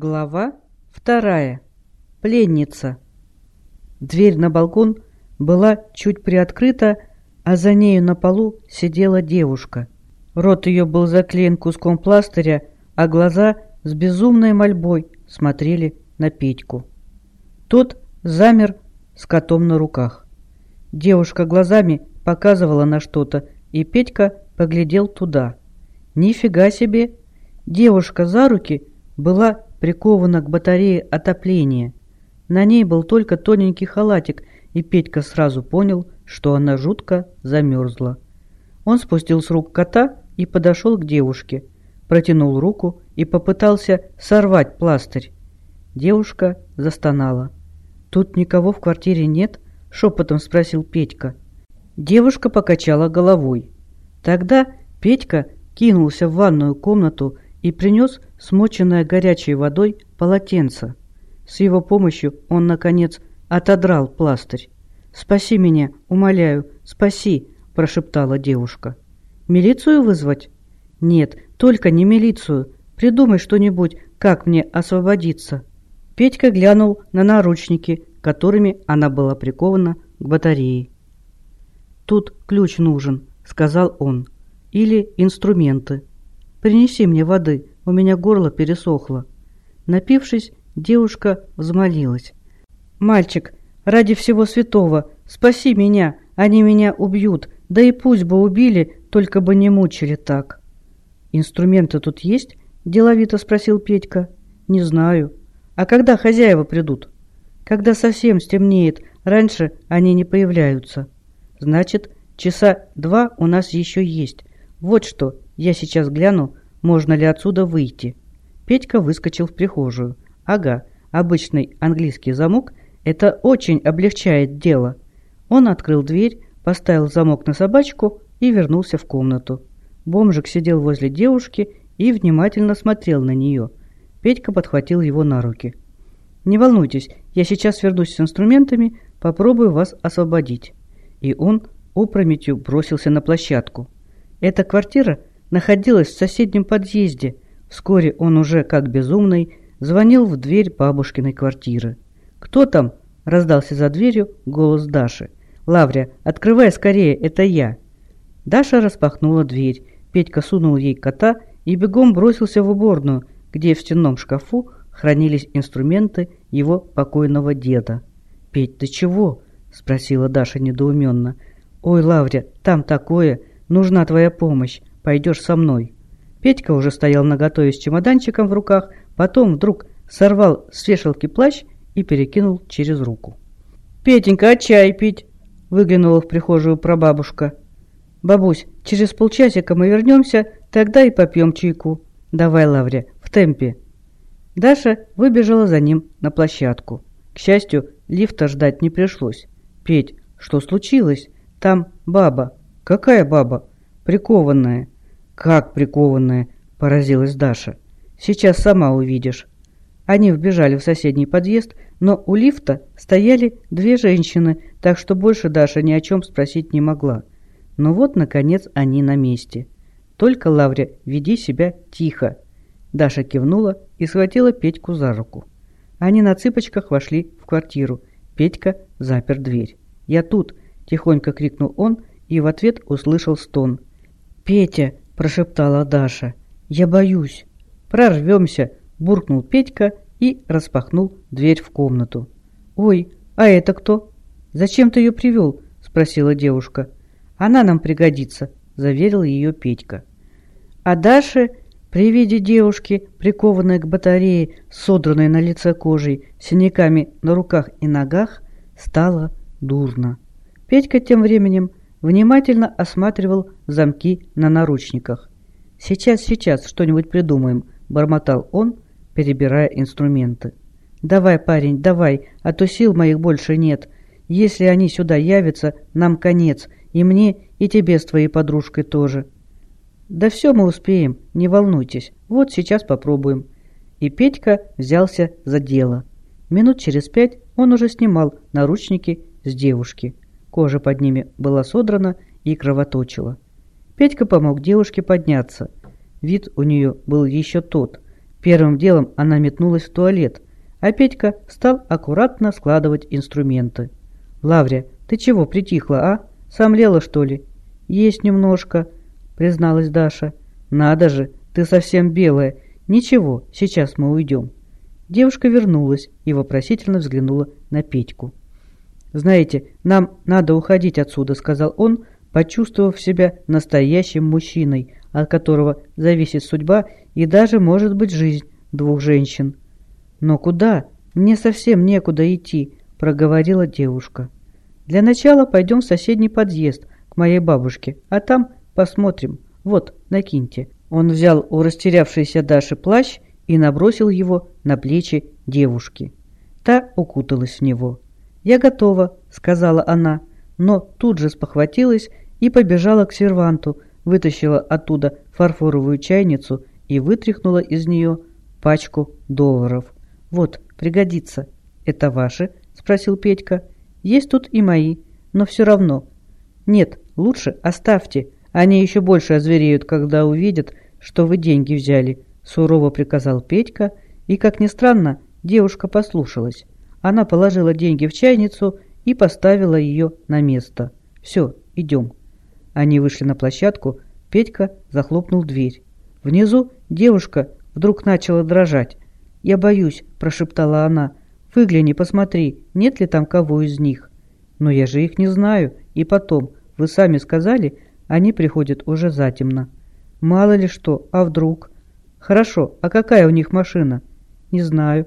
Глава вторая. Пленница. Дверь на балкон была чуть приоткрыта, а за нею на полу сидела девушка. Рот ее был заклеен куском пластыря, а глаза с безумной мольбой смотрели на Петьку. Тот замер с котом на руках. Девушка глазами показывала на что-то, и Петька поглядел туда. Нифига себе! Девушка за руки была прикована к батарее отопления. На ней был только тоненький халатик, и Петька сразу понял, что она жутко замерзла. Он спустил с рук кота и подошел к девушке, протянул руку и попытался сорвать пластырь. Девушка застонала. «Тут никого в квартире нет?» — шепотом спросил Петька. Девушка покачала головой. Тогда Петька кинулся в ванную комнату и принес смоченное горячей водой полотенце. С его помощью он, наконец, отодрал пластырь. «Спаси меня, умоляю, спаси!» – прошептала девушка. «Милицию вызвать?» «Нет, только не милицию. Придумай что-нибудь, как мне освободиться». Петька глянул на наручники, которыми она была прикована к батарее. «Тут ключ нужен», — сказал он. «Или инструменты. Принеси мне воды, у меня горло пересохло». Напившись, девушка взмолилась. «Мальчик, ради всего святого, спаси меня, они меня убьют, да и пусть бы убили, только бы не мучили так». «Инструменты тут есть?» – деловито спросил Петька. «Не знаю. А когда хозяева придут?» «Когда совсем стемнеет, раньше они не появляются». «Значит, часа два у нас еще есть. Вот что, я сейчас гляну, можно ли отсюда выйти. Петька выскочил в прихожую. Ага, обычный английский замок – это очень облегчает дело. Он открыл дверь, поставил замок на собачку и вернулся в комнату. Бомжик сидел возле девушки и внимательно смотрел на нее. Петька подхватил его на руки. «Не волнуйтесь, я сейчас вернусь с инструментами, попробую вас освободить». И он опрометью бросился на площадку. Эта квартира находилась в соседнем подъезде. Вскоре он уже, как безумный, звонил в дверь бабушкиной квартиры. «Кто там?» – раздался за дверью голос Даши. «Лавря, открывай скорее, это я!» Даша распахнула дверь. Петька сунул ей кота и бегом бросился в уборную, где в стенном шкафу хранились инструменты его покойного деда. «Петь, ты чего?» – спросила Даша недоуменно. «Ой, Лавря, там такое! Нужна твоя помощь! Пойдешь со мной!» Петька уже стоял наготове с чемоданчиком в руках, потом вдруг сорвал с вешалки плащ и перекинул через руку. «Петенька, а чай пить?» – выглянула в прихожую прабабушка. «Бабусь, через полчасика мы вернемся, тогда и попьем чайку. Давай, Лавря, в темпе». Даша выбежала за ним на площадку. К счастью, лифта ждать не пришлось. «Петь, что случилось? Там баба». «Какая баба?» «Прикованная». «Как прикованная?» – поразилась Даша. «Сейчас сама увидишь». Они вбежали в соседний подъезд, но у лифта стояли две женщины, так что больше Даша ни о чем спросить не могла. Но вот, наконец, они на месте. «Только, Лавря, веди себя тихо». Даша кивнула и схватила Петьку за руку. Они на цыпочках вошли в квартиру. Петька запер дверь. «Я тут!» – тихонько крикнул он и в ответ услышал стон. «Петя!» – прошептала Даша. «Я боюсь!» «Прорвемся!» – буркнул Петька и распахнул дверь в комнату. «Ой, а это кто?» «Зачем ты ее привел?» – спросила девушка. «Она нам пригодится», – заверил ее Петька. А Даше при виде девушки, прикованной к батарее, содранной на лице кожей, синяками на руках и ногах, стало дурно. Петька тем временем внимательно осматривал замки на наручниках. «Сейчас, сейчас что-нибудь придумаем», — бормотал он, перебирая инструменты. «Давай, парень, давай, а то сил моих больше нет. Если они сюда явятся, нам конец, и мне, и тебе с твоей подружкой тоже». «Да все мы успеем, не волнуйтесь, вот сейчас попробуем». И Петька взялся за дело. Минут через пять он уже снимал наручники с девушки. Кожа под ними была содрана и кровоточила. Петька помог девушке подняться. Вид у нее был еще тот. Первым делом она метнулась в туалет, а Петька стал аккуратно складывать инструменты. «Лаврия, ты чего притихла, а? Сомлела, что ли?» «Есть немножко», — призналась Даша. «Надо же, ты совсем белая. Ничего, сейчас мы уйдем». Девушка вернулась и вопросительно взглянула на Петьку. «Знаете, нам надо уходить отсюда», — сказал он, почувствовав себя настоящим мужчиной, от которого зависит судьба и даже, может быть, жизнь двух женщин. «Но куда? Мне совсем некуда идти», — проговорила девушка. «Для начала пойдем в соседний подъезд к моей бабушке, а там посмотрим. Вот, накиньте». Он взял у растерявшейся Даши плащ и набросил его на плечи девушки. Та укуталась в него. «Я готова», — сказала она, но тут же спохватилась и побежала к серванту, вытащила оттуда фарфоровую чайницу и вытряхнула из нее пачку долларов. «Вот, пригодится». «Это ваши?» — спросил Петька. «Есть тут и мои, но все равно». «Нет, лучше оставьте. Они еще больше озвереют, когда увидят, что вы деньги взяли», — сурово приказал Петька, и, как ни странно, девушка послушалась. Она положила деньги в чайницу и поставила ее на место. «Все, идем». Они вышли на площадку, Петька захлопнул дверь. Внизу девушка вдруг начала дрожать. «Я боюсь», – прошептала она. «Выгляни, посмотри, нет ли там кого из них?» «Но я же их не знаю. И потом, вы сами сказали, они приходят уже затемно». «Мало ли что, а вдруг?» «Хорошо, а какая у них машина?» «Не знаю.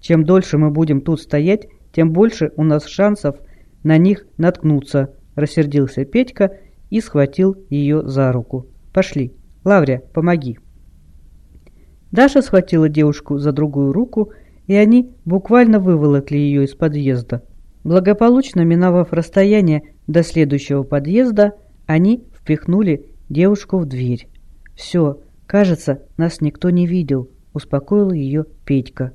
Чем дольше мы будем тут стоять, тем больше у нас шансов на них наткнуться», – рассердился Петька и схватил ее за руку. «Пошли. Лаврия, помоги». Даша схватила девушку за другую руку, и они буквально выволокли ее из подъезда. Благополучно миновав расстояние до следующего подъезда, они впихнули девушку в дверь. «Все, кажется, нас никто не видел», – успокоил ее Петька.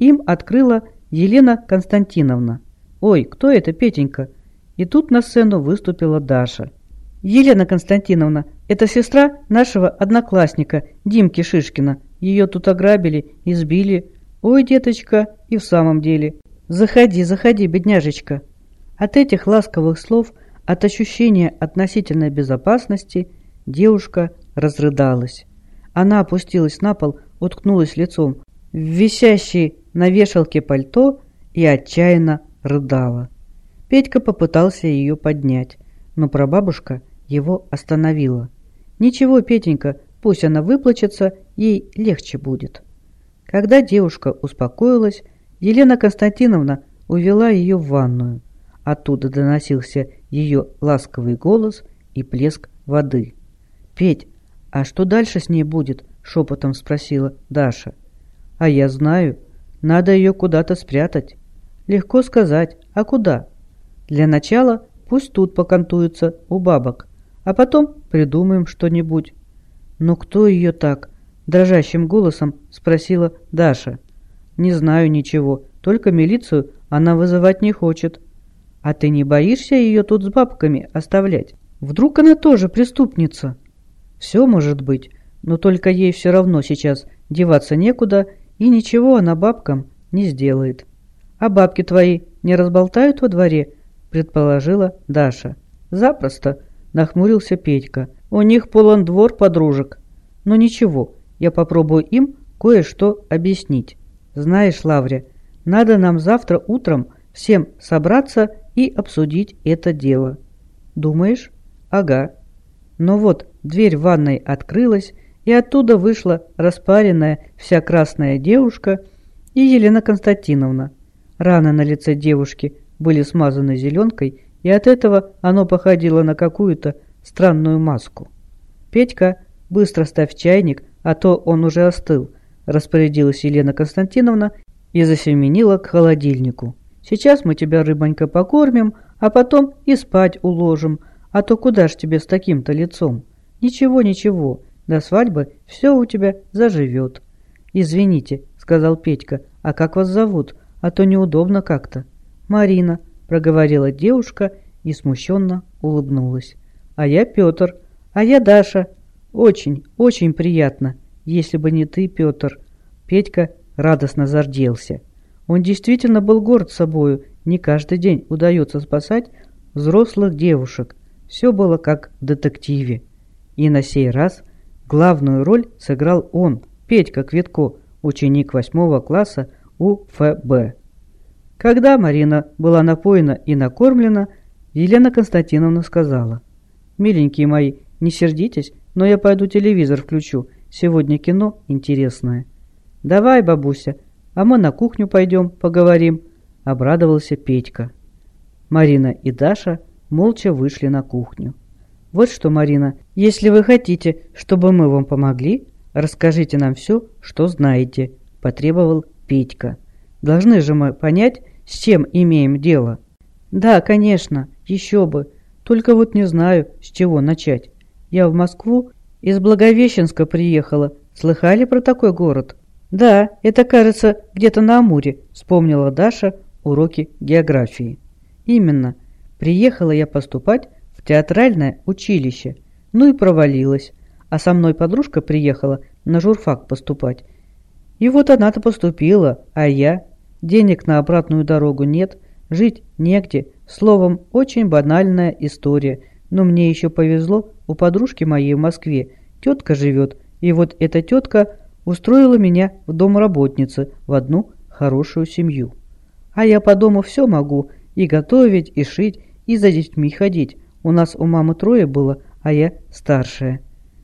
Им открыла Елена Константиновна. «Ой, кто это, Петенька?» И тут на сцену выступила Даша. «Елена Константиновна, это сестра нашего одноклассника, Димки Шишкина. Ее тут ограбили, избили. Ой, деточка, и в самом деле. Заходи, заходи, бедняжечка». От этих ласковых слов, от ощущения относительной безопасности, девушка разрыдалась. Она опустилась на пол, уткнулась лицом в висящее на вешалке пальто и отчаянно рыдала. Петька попытался ее поднять, но прабабушка его остановила. «Ничего, Петенька, пусть она выплачется, ей легче будет». Когда девушка успокоилась, Елена Константиновна увела ее в ванную. Оттуда доносился ее ласковый голос и плеск воды. «Петь, а что дальше с ней будет?» – шепотом спросила Даша. «А я знаю. Надо ее куда-то спрятать». «Легко сказать. А куда?» «Для начала пусть тут покантуется у бабок а потом придумаем что-нибудь». «Но кто ее так?» – дрожащим голосом спросила Даша. «Не знаю ничего, только милицию она вызывать не хочет». «А ты не боишься ее тут с бабками оставлять? Вдруг она тоже преступница?» «Все может быть, но только ей все равно сейчас деваться некуда, и ничего она бабкам не сделает». «А бабки твои не разболтают во дворе?» – предположила Даша. «Запросто», Нахмурился Петька. У них полон двор подружек. Но ничего, я попробую им кое-что объяснить. Знаешь, Лавря, надо нам завтра утром всем собраться и обсудить это дело. Думаешь? Ага. Но вот дверь в ванной открылась, и оттуда вышла распаренная вся красная девушка и Елена Константиновна. Раны на лице девушки были смазаны зеленкой и от этого оно походило на какую-то странную маску. «Петька, быстро ставь чайник, а то он уже остыл», – распорядилась Елена Константиновна и засеменила к холодильнику. «Сейчас мы тебя, рыбонька, покормим, а потом и спать уложим, а то куда ж тебе с таким-то лицом? Ничего, ничего, до свадьбы все у тебя заживет». «Извините», – сказал Петька, – «а как вас зовут? А то неудобно как-то». «Марина», проговорила девушка и смущенно улыбнулась. «А я Петр, а я Даша. Очень, очень приятно, если бы не ты, Петр. Петька радостно зарделся. Он действительно был горд собою, не каждый день удается спасать взрослых девушек. Все было как в детективе. И на сей раз главную роль сыграл он, Петька Квитко, ученик восьмого класса УФБ. Когда Марина была напоена и накормлена, Елена Константиновна сказала, «Миленькие мои, не сердитесь, но я пойду телевизор включу, сегодня кино интересное». «Давай, бабуся, а мы на кухню пойдем, поговорим», — обрадовался Петька. Марина и Даша молча вышли на кухню. «Вот что, Марина, если вы хотите, чтобы мы вам помогли, расскажите нам все, что знаете», — потребовал Петька. «Должны же мы понять, с чем имеем дело». «Да, конечно, еще бы. Только вот не знаю, с чего начать. Я в Москву из Благовещенска приехала. Слыхали про такой город?» «Да, это, кажется, где-то на Амуре», — вспомнила Даша уроки географии. «Именно. Приехала я поступать театральное училище. Ну и провалилась. А со мной подружка приехала на журфак поступать. И вот она-то поступила, а я... Денег на обратную дорогу нет, жить негде. Словом, очень банальная история. Но мне еще повезло, у подружки моей в Москве тетка живет, и вот эта тетка устроила меня в домработницы в одну хорошую семью. А я по дому все могу, и готовить, и шить, и за детьми ходить. У нас у мамы трое было, а я старшая.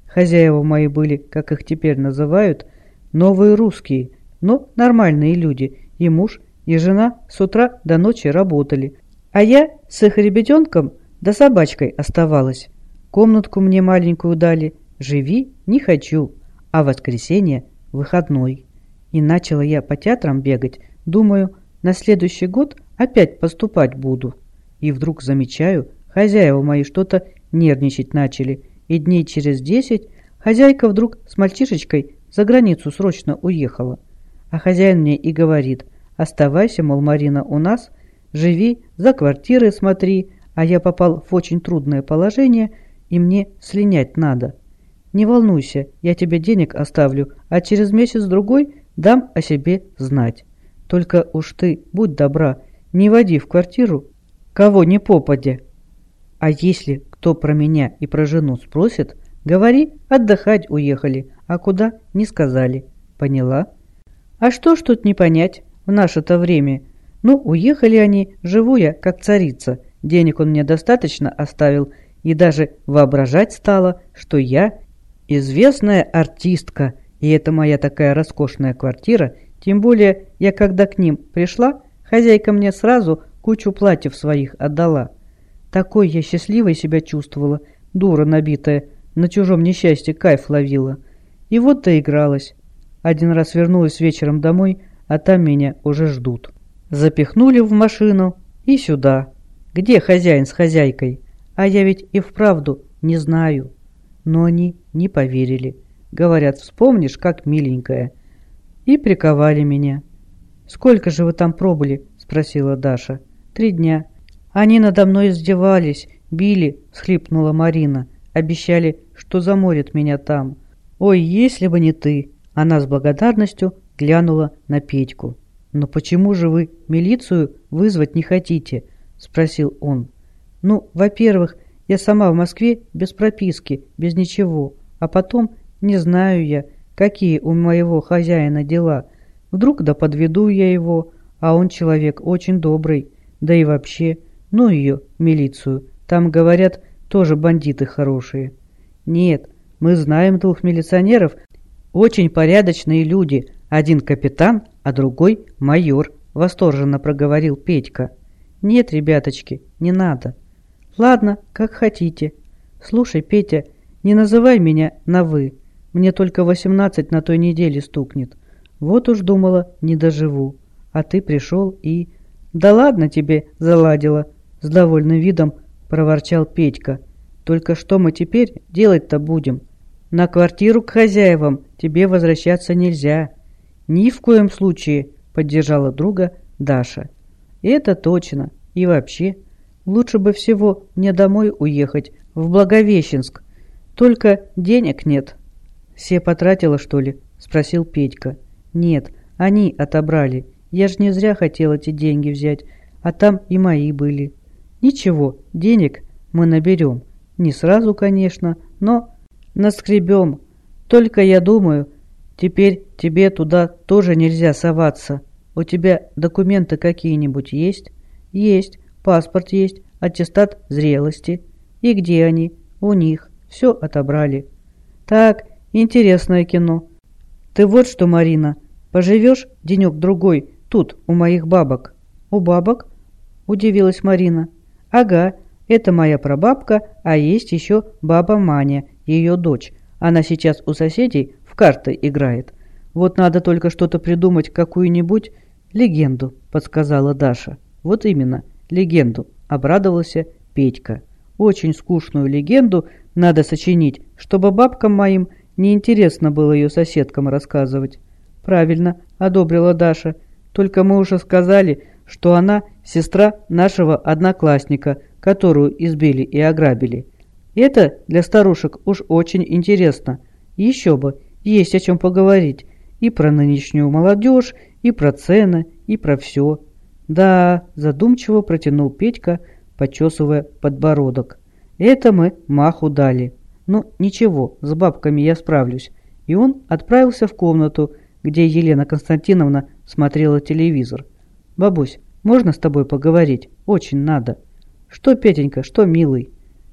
Хозяева мои были, как их теперь называют, новые русские, но нормальные люди, и муж, и жена с утра до ночи работали. А я с их ребятенком да собачкой оставалась. Комнатку мне маленькую дали, живи не хочу, а воскресенье выходной. И начала я по театрам бегать, думаю, на следующий год опять поступать буду. И вдруг замечаю, хозяева мои что-то нервничать начали, и дней через десять хозяйка вдруг с мальчишечкой за границу срочно уехала. А хозяин мне и говорит, оставайся, мол, Марина, у нас, живи, за квартиры смотри, а я попал в очень трудное положение, и мне слинять надо. Не волнуйся, я тебе денег оставлю, а через месяц-другой дам о себе знать. Только уж ты, будь добра, не води в квартиру кого не попадя. А если кто про меня и про жену спросит, говори, отдыхать уехали, а куда не сказали. Поняла? А что ж тут не понять в наше-то время? Ну, уехали они, живу я, как царица. Денег он мне достаточно оставил, и даже воображать стала, что я известная артистка, и это моя такая роскошная квартира, тем более я когда к ним пришла, хозяйка мне сразу кучу платьев своих отдала. Такой я счастливой себя чувствовала, дура набитая, на чужом несчастье кайф ловила. И вот доигралась. Один раз вернулась вечером домой, а там меня уже ждут. Запихнули в машину и сюда. Где хозяин с хозяйкой? А я ведь и вправду не знаю но они не поверили. Говорят, вспомнишь, как миленькая. И приковали меня. «Сколько же вы там пробыли?» – спросила Даша. «Три дня». «Они надо мной издевались, били», – схлипнула Марина. «Обещали, что заморят меня там». «Ой, если бы не ты!» Она с благодарностью глянула на Петьку. «Но почему же вы милицию вызвать не хотите?» – спросил он. «Ну, во-первых, я сама в Москве без прописки, без ничего. А потом, не знаю я, какие у моего хозяина дела. Вдруг да подведу я его, а он человек очень добрый. Да и вообще, ну ее, милицию, там, говорят, тоже бандиты хорошие. Нет, мы знаем двух милиционеров, очень порядочные люди. Один капитан, а другой майор, восторженно проговорил Петька. Нет, ребяточки, не надо. «Ладно, как хотите. Слушай, Петя, не называй меня на «вы». Мне только восемнадцать на той неделе стукнет. Вот уж думала, не доживу. А ты пришел и...» «Да ладно тебе, заладила!» С довольным видом проворчал Петька. «Только что мы теперь делать-то будем? На квартиру к хозяевам тебе возвращаться нельзя». «Ни в коем случае!» — поддержала друга Даша. «Это точно. И вообще, Лучше бы всего мне домой уехать, в Благовещенск. Только денег нет». «Все потратила, что ли?» – спросил Петька. Нет, они отобрали. Я ж не зря хотел эти деньги взять, а там и мои были. Ничего, денег мы наберем. Не сразу, конечно, но наскребем. Только я думаю, теперь тебе туда тоже нельзя соваться. У тебя документы какие-нибудь есть? Есть, паспорт есть, аттестат зрелости. И где они? У них. Все отобрали. Так, интересное кино. Ты вот что, Марина, поживешь денек-другой тут, у моих бабок. У бабок? Удивилась Марина. Ага, это моя прабабка, а есть еще баба Маня, ее дочь. Она сейчас у соседей в карты играет. Вот надо только что-то придумать, какую-нибудь легенду, подсказала Даша. Вот именно, легенду, обрадовался Петька. Очень скучную легенду надо сочинить, чтобы бабкам моим неинтересно было ее соседкам рассказывать. Правильно, одобрила Даша. Только мы уже сказали, что она сестра нашего одноклассника, которую избили и ограбили. Это для старушек уж очень интересно. Еще бы, есть о чем поговорить. И про нынешнюю молодежь, и про цены, и про все. Да, задумчиво протянул Петька, почесывая подбородок. Это мы маху дали. Ну, ничего, с бабками я справлюсь. И он отправился в комнату, где Елена Константиновна смотрела телевизор. «Бабусь, можно с тобой поговорить? Очень надо». «Что, Петенька, что, милый?»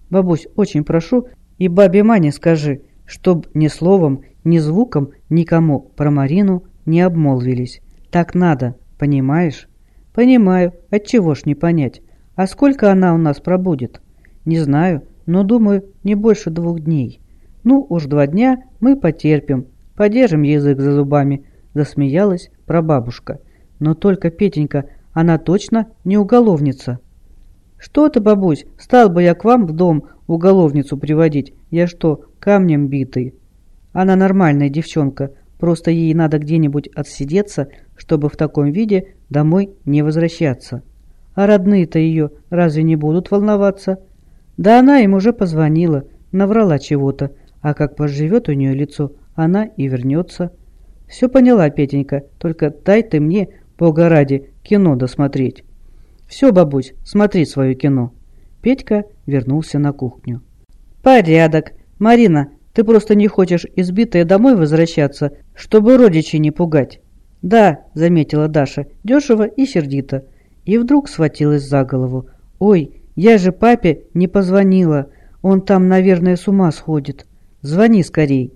«Бабусь, очень прошу, и бабе Мане скажи, чтоб ни словом, ни звуком никому про Марину не обмолвились. Так надо, понимаешь?» «Понимаю, отчего ж не понять. А сколько она у нас пробудет?» «Не знаю, но, думаю, не больше двух дней». «Ну, уж два дня мы потерпим, подержим язык за зубами», – засмеялась прабабушка. «Но только, Петенька, она точно не уголовница». «Что ты, бабусь, стал бы я к вам в дом уголовницу приводить? Я что, камнем битый?» «Она нормальная девчонка, просто ей надо где-нибудь отсидеться, чтобы в таком виде домой не возвращаться». «А родные-то ее разве не будут волноваться?» «Да она им уже позвонила, наврала чего-то, а как поживет у нее лицо, она и вернется». «Все поняла, Петенька, только дай ты мне, бога ради, кино досмотреть». «Все, бабусь, смотри свое кино». Петька вернулся на кухню. «Порядок. Марина, ты просто не хочешь избитая домой возвращаться, чтобы родичей не пугать». «Да», — заметила Даша, дешево и сердито. И вдруг схватилась за голову. «Ой, я же папе не позвонила. Он там, наверное, с ума сходит. Звони скорей».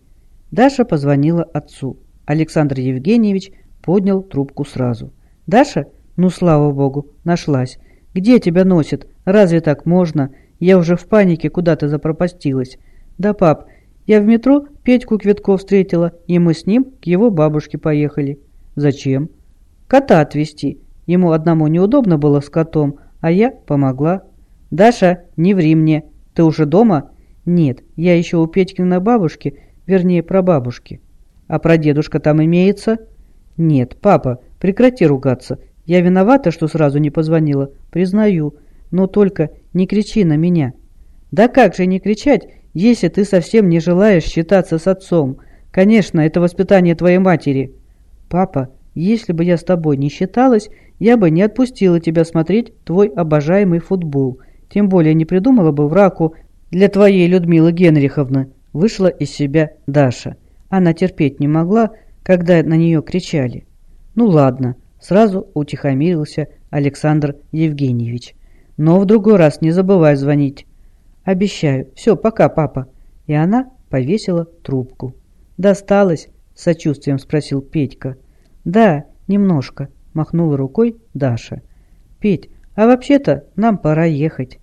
Даша позвонила отцу. Александр Евгеньевич поднял трубку сразу. «Даша? Ну, слава богу, нашлась. Где тебя носит? Разве так можно? Я уже в панике куда-то запропастилась. Да, пап, я в метро Петьку Квитков встретила, и мы с ним к его бабушке поехали. Зачем? Кота отвезти. Ему одному неудобно было с котом, а я помогла. Даша, не ври мне. Ты уже дома? Нет, я еще у Петькиной бабушки, вернее, прабабушки. А про дедушка там имеется? Нет, папа, прекрати ругаться. Я виновата, что сразу не позвонила, признаю. Но только не кричи на меня. Да как же не кричать, если ты совсем не желаешь считаться с отцом? Конечно, это воспитание твоей матери. Папа, если бы я с тобой не считалась, я бы не отпустила тебя смотреть твой обожаемый футбол. Тем более не придумала бы враку для твоей Людмилы Генриховны. Вышла из себя Даша. Она терпеть не могла, когда на нее кричали. Ну ладно, сразу утихомирился Александр Евгеньевич. Но в другой раз не забывай звонить. Обещаю. Все, пока, папа. И она повесила трубку. Досталось? Сочувствием спросил Петька. Да, немножко, махнула рукой Даша. Петь, а вообще-то нам пора ехать.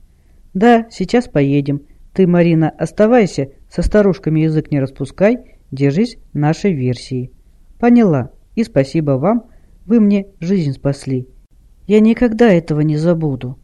Да, сейчас поедем. Ты, Марина, оставайся, со старушками язык не распускай Держись нашей версии. Поняла. И спасибо вам. Вы мне жизнь спасли. Я никогда этого не забуду.